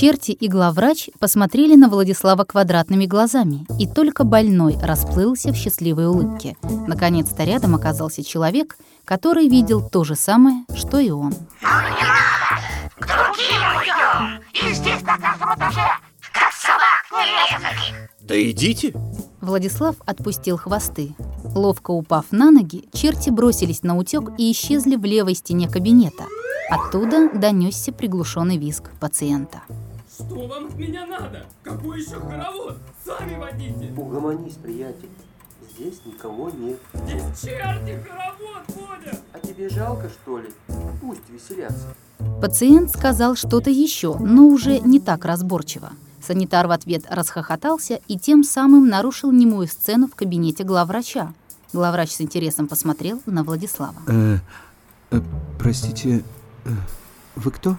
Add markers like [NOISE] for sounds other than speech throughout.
Черти и главврач посмотрели на Владислава квадратными глазами, и только больной расплылся в счастливой улыбке. Наконец-то рядом оказался человек, который видел то же самое, что и он. К другим уйдем! И здесь на каждом этаже, как собак нерезанных! Да идите! Владислав отпустил хвосты. Ловко упав на ноги, черти бросились на утек и исчезли в левой стене кабинета. Оттуда донесся приглушенный визг пациента. Что вам от меня надо? Какой еще хоровод? Сами водите! Угомонись, приятель. Здесь никого нет. Здесь черти хоровод ходят! А тебе жалко, что ли? Пусть веселятся. Пациент сказал что-то еще, но уже не так разборчиво. Санитар в ответ расхохотался и тем самым нарушил немую сцену в кабинете главврача. Главврач с интересом посмотрел на Владислава. Э, э, простите, э, вы кто?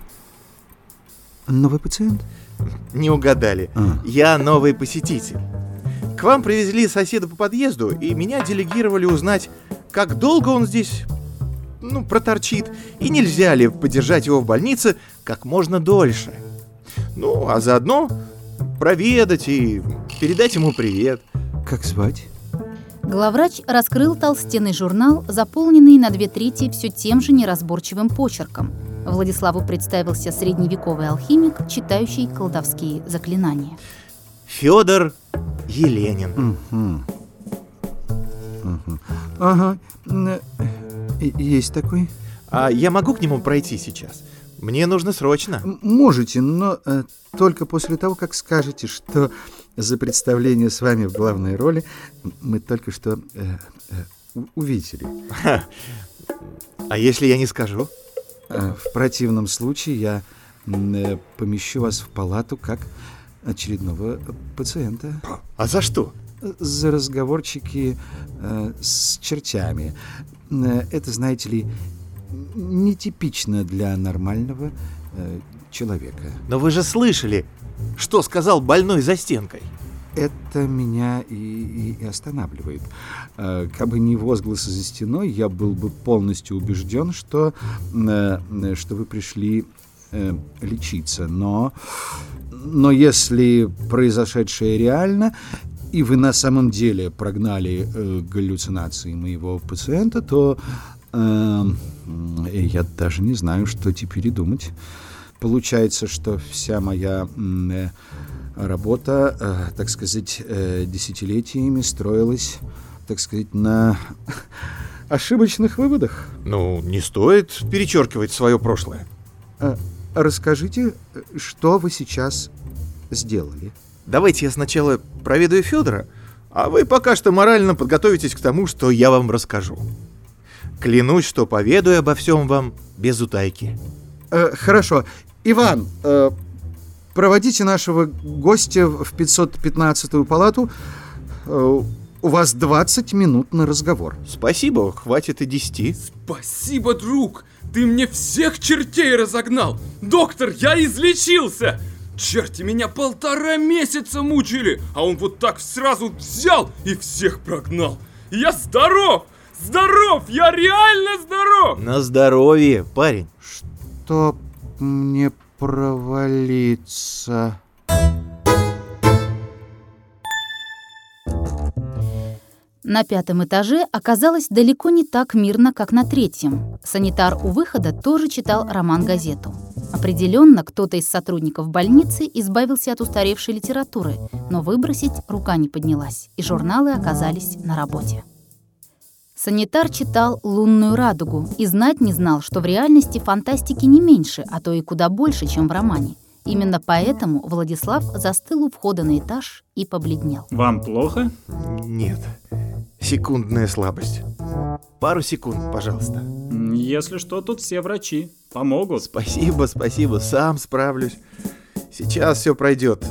Новый пациент? Не угадали. А. Я новый посетитель. К вам привезли соседа по подъезду, и меня делегировали узнать, как долго он здесь, ну, проторчит, и нельзя ли подержать его в больнице как можно дольше. Ну, а заодно проведать и передать ему привет. Как звать? Главврач раскрыл толстенный журнал, заполненный на две трети все тем же неразборчивым почерком. Владиславу представился средневековый алхимик, читающий колдовские заклинания. Федор Еленин. Мгм. Мгм. Ага, э, есть такой. А я могу к нему пройти сейчас? Мне нужно срочно. М, Можете, но э, только после того, как скажете, что за представление с вами в главной роли мы только что э, э, увидели. [LAUGHS] А если я не скажу? Э, В противном случае я э, помещу вас в палату как очередного пациента. А за что? За разговорчики э, с чертями. Э, Это, знаете ли, нетипично для нормального человека. Но вы же слышали, что сказал больной за стенкой. Это меня и, и- и останавливает. Э, Кабы не возгласы за стеной, я был бы полностью убежден, что, э, э, что вы пришли э, лечиться. Но, но если произошедшее реально, и вы на самом деле прогнали э, галлюцинации моего пациента, то э, м, я даже не знаю, что теперь и думать. Получается, что вся моя э, работа, э, так сказать, э, десятилетиями строилась, так сказать, на [LAUGHS] ошибочных выводах. Ну, не стоит перечеркивать свое прошлое. Э, Расскажите, что вы сейчас сделали? Давайте я сначала проведаю Федора, а вы пока что морально подготовитесь к тому, что я вам расскажу. Клянусь, что поведаю обо всем вам без утайки. Э, хорошо. Иван, э, проводите нашего гостя в 515-ю палату. Э, у вас 20 минут на разговор. Спасибо, хватит и десяти. Спасибо, друг! Ты мне всех чертей разогнал! Доктор, я излечился! Черти меня полтора месяца мучили, а он вот так сразу взял и всех прогнал. Я здоров! Здоров! Я реально здоров! На здоровье, парень. Что мне провалиться? На пятом этаже оказалось далеко не так мирно, как на третьем. Санитар у выхода тоже читал роман-газету. Определенно, кто-то из сотрудников больницы избавился от устаревшей литературы, но выбросить рука не поднялась, и журналы оказались на работе. Санитар читал «Лунную радугу» и знать не знал, что в реальности фантастики не меньше, а то и куда больше, чем в романе. Именно поэтому Владислав застыл у входа на этаж и побледнел. Вам плохо? Нет. Секундная слабость. Пару секунд, пожалуйста. Если что, тут все врачи. Помогут. Спасибо, спасибо, сам справлюсь. Сейчас все пройдет.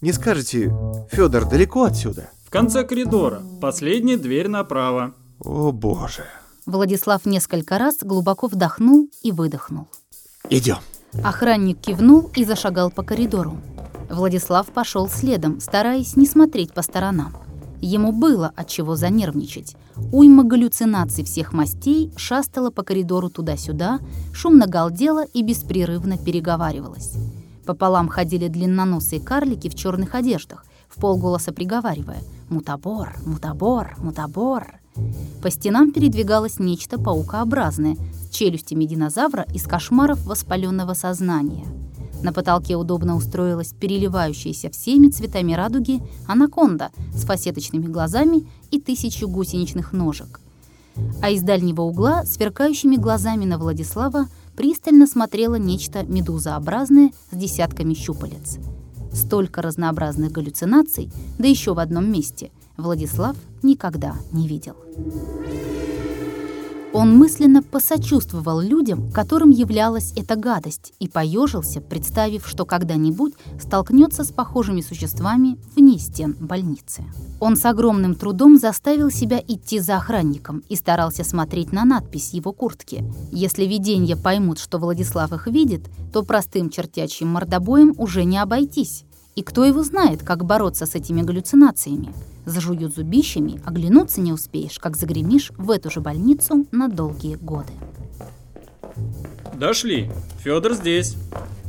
Не скажете, Федор, далеко отсюда? В конце коридора. Последняя дверь направо. О боже. Владислав несколько раз глубоко вдохнул и выдохнул. Идем. Охранник кивнул и зашагал по коридору. Владислав пошел следом, стараясь не смотреть по сторонам. Ему было от чего занервничать. Уйма галлюцинаций всех мастей шастала по коридору туда-сюда, шумно галдела и беспрерывно переговаривалась. Пополам ходили длинноносые карлики в черных одеждах, в полголоса приговаривая «Мутабор, мутабор, мутабор». По стенам передвигалось нечто паукообразное с челюстями динозавра из кошмаров воспаленного сознания. На потолке удобно устроилась переливающаяся всеми цветами радуги анаконда с фасеточными глазами и тысячу гусеничных ножек. А из дальнего угла, сверкающими глазами на Владислава, пристально смотрело нечто медузообразное с десятками щупалец. Столько разнообразных галлюцинаций, да еще в одном месте, Владислав никогда не видел. Он мысленно посочувствовал людям, которым являлась эта гадость, и поежился, представив, что когда-нибудь столкнется с похожими существами вне стен больницы. Он с огромным трудом заставил себя идти за охранником и старался смотреть на надпись его куртки. Если виденья поймут, что Владислав их видит, то простым чертячьим мордобоем уже не обойтись. И кто его знает, как бороться с этими галлюцинациями? Зажуют зубищами, оглянуться не успеешь, как загремишь в эту же больницу на долгие годы. Дошли. Федор здесь.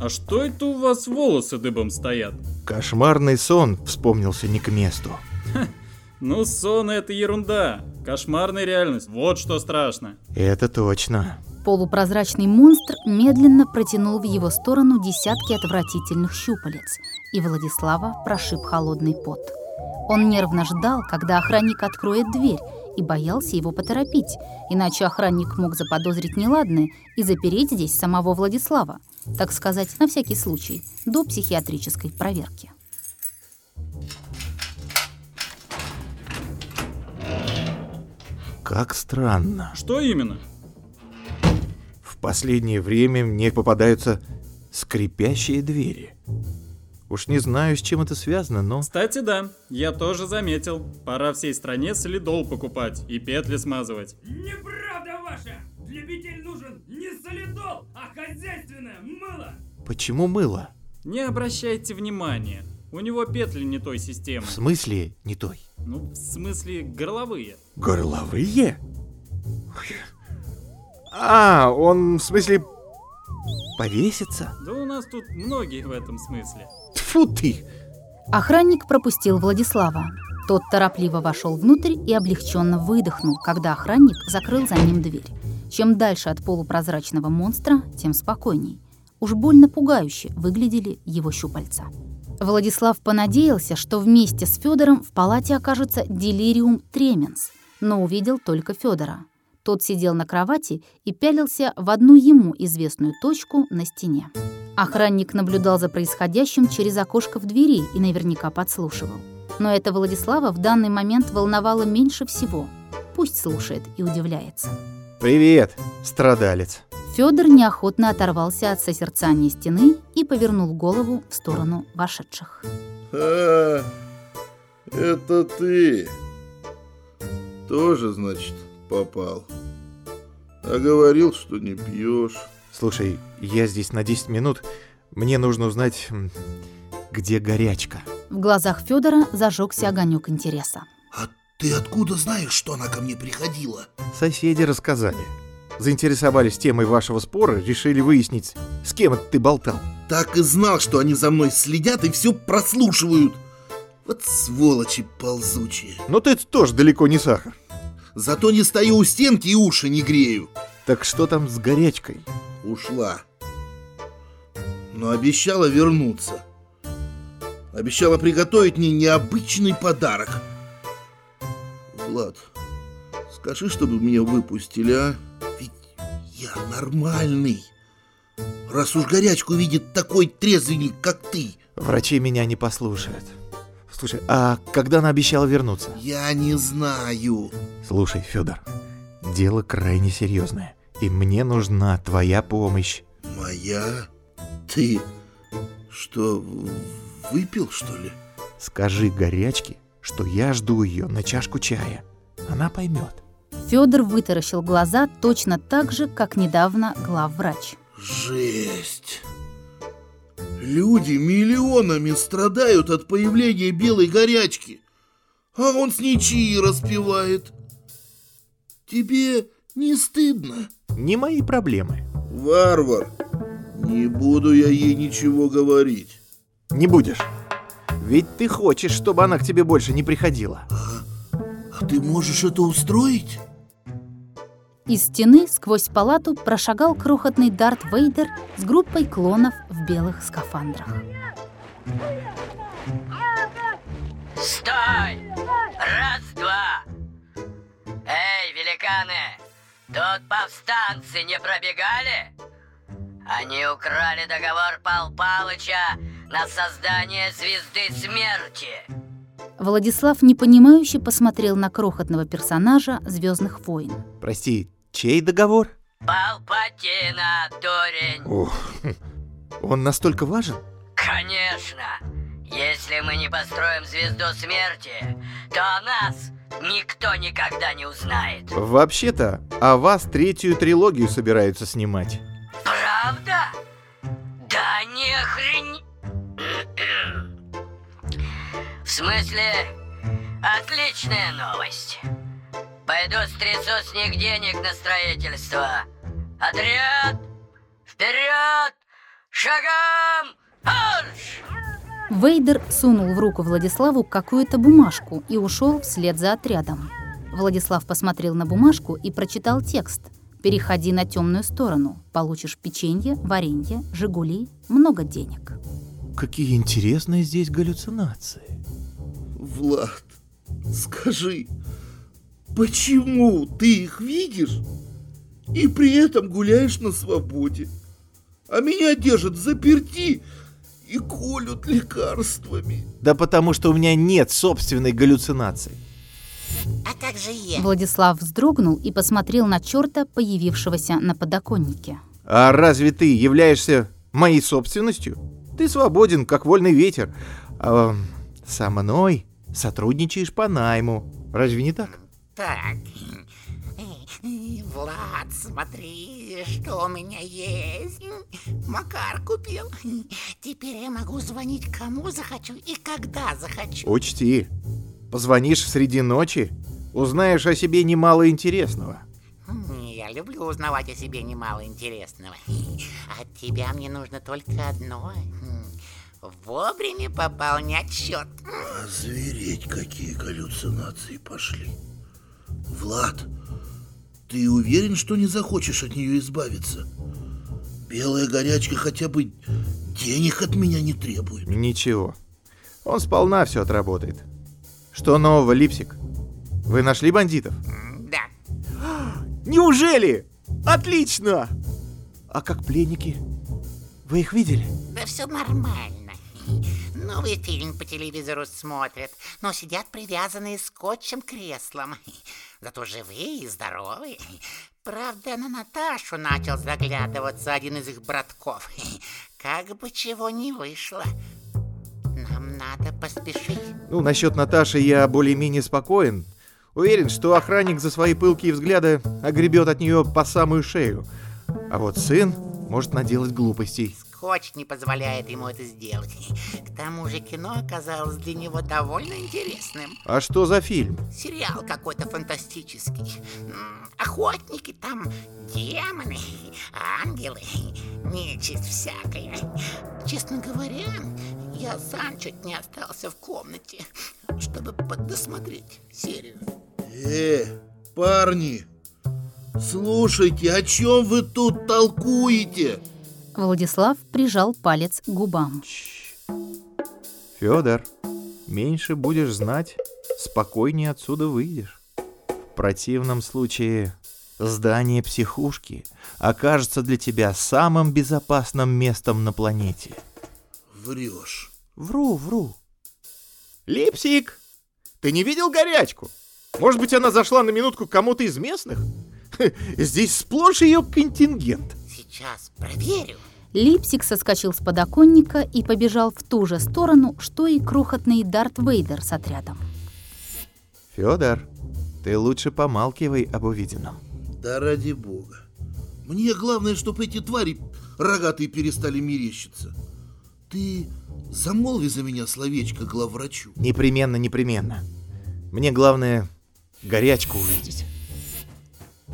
А что это у вас волосы дыбом стоят? Кошмарный сон вспомнился не к месту. Ну, сон это ерунда. Кошмарная реальность. Вот что страшно. Это точно. Полупрозрачный монстр медленно протянул в его сторону десятки отвратительных щупалец, и Владислава прошиб холодный пот. Он нервно ждал, когда охранник откроет дверь, и боялся его поторопить, иначе охранник мог заподозрить неладное и запереть здесь самого Владислава, так сказать, на всякий случай, до психиатрической проверки. Как странно. Что именно? В последнее время мне попадаются скрипящие двери. Уж не знаю, с чем это связано, но... Кстати, да, я тоже заметил. Пора всей стране солидол покупать и петли смазывать. Неправда ваша! Для петель нужен не солидол, а хозяйственное мыло! Почему мыло? Не обращайте внимания. У него петли не той системы. В смысле не той? Ну, в смысле горловые. Горловые? А, он в смысле повесится? Да у нас тут многие в этом смысле. Тфу ты! Охранник пропустил Владислава. Тот торопливо вошел внутрь и облегченно выдохнул, когда охранник закрыл за ним дверь. Чем дальше от полупрозрачного монстра, тем спокойней. Уж больно пугающе выглядели его щупальца. Владислав понадеялся, что вместе с Федором в палате окажется делириум тременс, но увидел только Федора. Тот сидел на кровати и пялился в одну ему известную точку на стене. Охранник наблюдал за происходящим через окошко в двери и наверняка подслушивал. Но это Владислава в данный момент волновало меньше всего. Пусть слушает и удивляется. Привет, страдалец. Федор неохотно оторвался от созерцания стены и повернул голову в сторону вошедших. А, это ты. Тоже, значит, попал. А говорил, что не пьешь. Слушай, я здесь на 10 минут. Мне нужно узнать, где горячка. В глазах Федора зажегся огонек интереса. А ты откуда знаешь, что она ко мне приходила? Соседи рассказали. Заинтересовались темой вашего спора, решили выяснить, с кем это ты болтал. Так и знал, что они за мной следят и все прослушивают. Вот сволочи ползучие. Но ты тоже далеко не сахар. Зато не стою у стенки и уши не грею. Так что там с горячкой? Ушла. Но обещала вернуться. Обещала приготовить мне необычный подарок. Влад, скажи, чтобы меня выпустили, а? Ведь я нормальный. Раз уж горячку видит такой трезвенник, как ты. Врачи меня не послушают. Слушай, а когда она обещала вернуться? Я не знаю. Слушай, Федор, дело крайне серьезное, и мне нужна твоя помощь. Моя? Ты что, выпил, что ли? Скажи горячке, что я жду ее на чашку чая. Она поймет. Федор вытаращил глаза точно так же, как недавно главврач. Жесть. Люди миллионами страдают от появления белой горячки, а он с ничьи распевает. Тебе не стыдно? Не мои проблемы. Варвар, Не буду я ей ничего говорить. Не будешь. Ведь ты хочешь, чтобы она к тебе больше не приходила. А ты можешь это устроить? Из стены сквозь палату прошагал крохотный Дарт Вейдер с группой клонов в белых скафандрах. Стой! Раз-два! Эй, великаны! Тут повстанцы не пробегали? Они украли договор Пал Палыча на создание звезды смерти. Владислав непонимающе посмотрел на крохотного персонажа Звездных войн. Прости, чей договор? Палпатина, дурень! Ох, [LAUGHS] он настолько важен? Конечно! Если мы не построим звезду смерти, то нас никто никогда не узнает. Вообще-то, о вас третью трилогию собираются снимать. Правда? Да не хрень... В смысле, отличная новость. Пойду стрясу с них денег на строительство. Отряд! Вперед! Шагом! Марш! Вейдер сунул в руку Владиславу какую-то бумажку и ушел вслед за отрядом. Владислав посмотрел на бумажку и прочитал текст. «Переходи на темную сторону. Получишь печенье, варенье, жигули, много денег». Какие интересные здесь галлюцинации. Влад, скажи, почему ты их видишь и при этом гуляешь на свободе, а меня держат заперти и колют лекарствами? Да потому что у меня нет собственной галлюцинации. А как же я? Владислав вздрогнул и посмотрел на черта, появившегося на подоконнике. А разве ты являешься моей собственностью? Ты свободен, как вольный ветер. А со мной сотрудничаешь по найму. Разве не так? Так. Влад, смотри, что у меня есть. Макар купил. Теперь я могу звонить кому захочу и когда захочу. Учти, позвонишь среди ночи, узнаешь о себе немало интересного. Я люблю узнавать о себе немало интересного. От тебя мне нужно только одно. Вовремя пополнять счет. Озвереть, какие галлюцинации пошли. Влад, ты уверен, что не захочешь от нее избавиться? Белая горячка хотя бы денег от меня не требует. Ничего. Он сполна все отработает. Что нового, Липсик? Вы нашли бандитов? Да. Неужели? Отлично! А как пленники? Вы их видели? Да все нормально. Новый фильм по телевизору смотрят, но сидят привязанные скотчем к креслам. Зато живые и здоровые. Правда, на Наташу начал заглядываться один из их братков. Как бы чего не вышло. Нам надо поспешить. Ну, насчет Наташи я более-менее спокоен. Уверен, что охранник за свои пылкие взгляды огребет от нее по самую шею. А вот сын может наделать глупостей. Скотч не позволяет ему это сделать. [LAUGHS] К тому же кино оказалось для него довольно интересным. А что за фильм? Сериал какой-то фантастический. Охотники там, демоны, ангелы, нечисть всякая. Честно говоря, я сам чуть не остался в комнате, чтобы подосмотреть серию. Э, парни, слушайте, о чем вы тут толкуете? Владислав прижал палец к губам. Федор, меньше будешь знать, спокойнее отсюда выйдешь. В противном случае здание психушки окажется для тебя самым безопасным местом на планете. Врешь. Вру, вру. Липсик, ты не видел горячку? Может быть, она зашла на минутку кому-то из местных? [LAUGHS] Здесь сплошь ее контингент. Сейчас проверю. Липсик соскочил с подоконника и побежал в ту же сторону, что и крохотный Дарт Вейдер с отрядом. Федор, ты лучше помалкивай об увиденном. Да ради бога. Мне главное, чтобы эти твари рогатые перестали мерещиться. Ты замолви за меня словечко главврачу. Непременно, непременно. Мне главное горячку увидеть.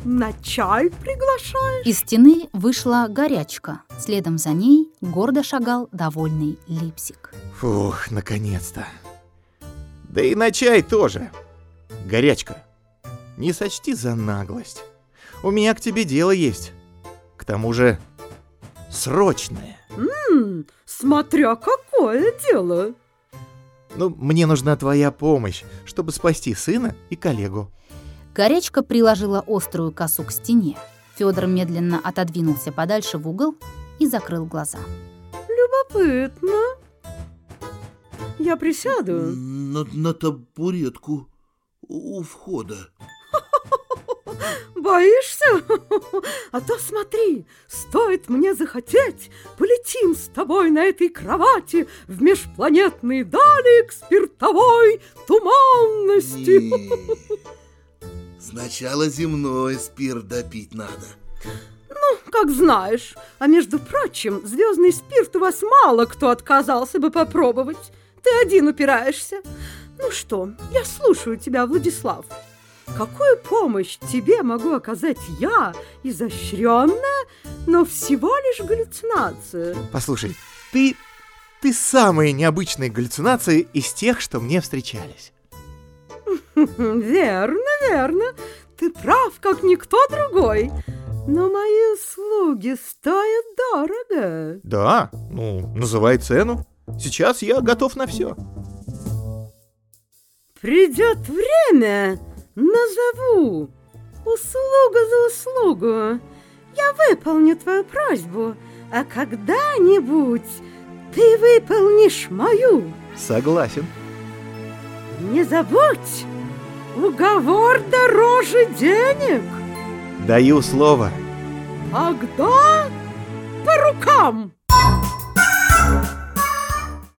На чай приглашаешь? Из стены вышла горячка. Следом за ней гордо шагал довольный Липсик. Фух, наконец-то. Да и на чай тоже. Горячка. Не сочти за наглость. У меня к тебе дело есть. К тому же срочное. Ммм, смотря какое дело. Ну, мне нужна твоя помощь, чтобы спасти сына и коллегу. Горячка приложила острую косу к стене. Федор медленно отодвинулся подальше в угол и закрыл глаза. Любопытно. Я присяду. На, на табуретку у входа. [LAUGHS] Боишься? А то смотри, стоит мне захотеть, полетим с тобой на этой кровати в межпланетные дали к спиртовой туманности. Не. Сначала земной спирт допить надо. Ну, как знаешь. А между прочим, звездный спирт у вас мало кто отказался бы попробовать. Ты один упираешься. Ну что, я слушаю тебя, Владислав. Какую помощь тебе могу оказать я, изощренная, но всего лишь галлюцинация? Послушай, ты... ты самые необычные галлюцинации из тех, что мне встречались. [LAUGHS] Верно, верно. Ты прав, как никто другой. Но мои услуги стоят дорого. Да, ну, называй цену. Сейчас я готов на все. Придет время, назову. Услуга за услугу. Я выполню твою просьбу, а когда-нибудь ты выполнишь мою. Согласен. Не забудь, уговор дороже денег. Даю слово. Тогда по рукам.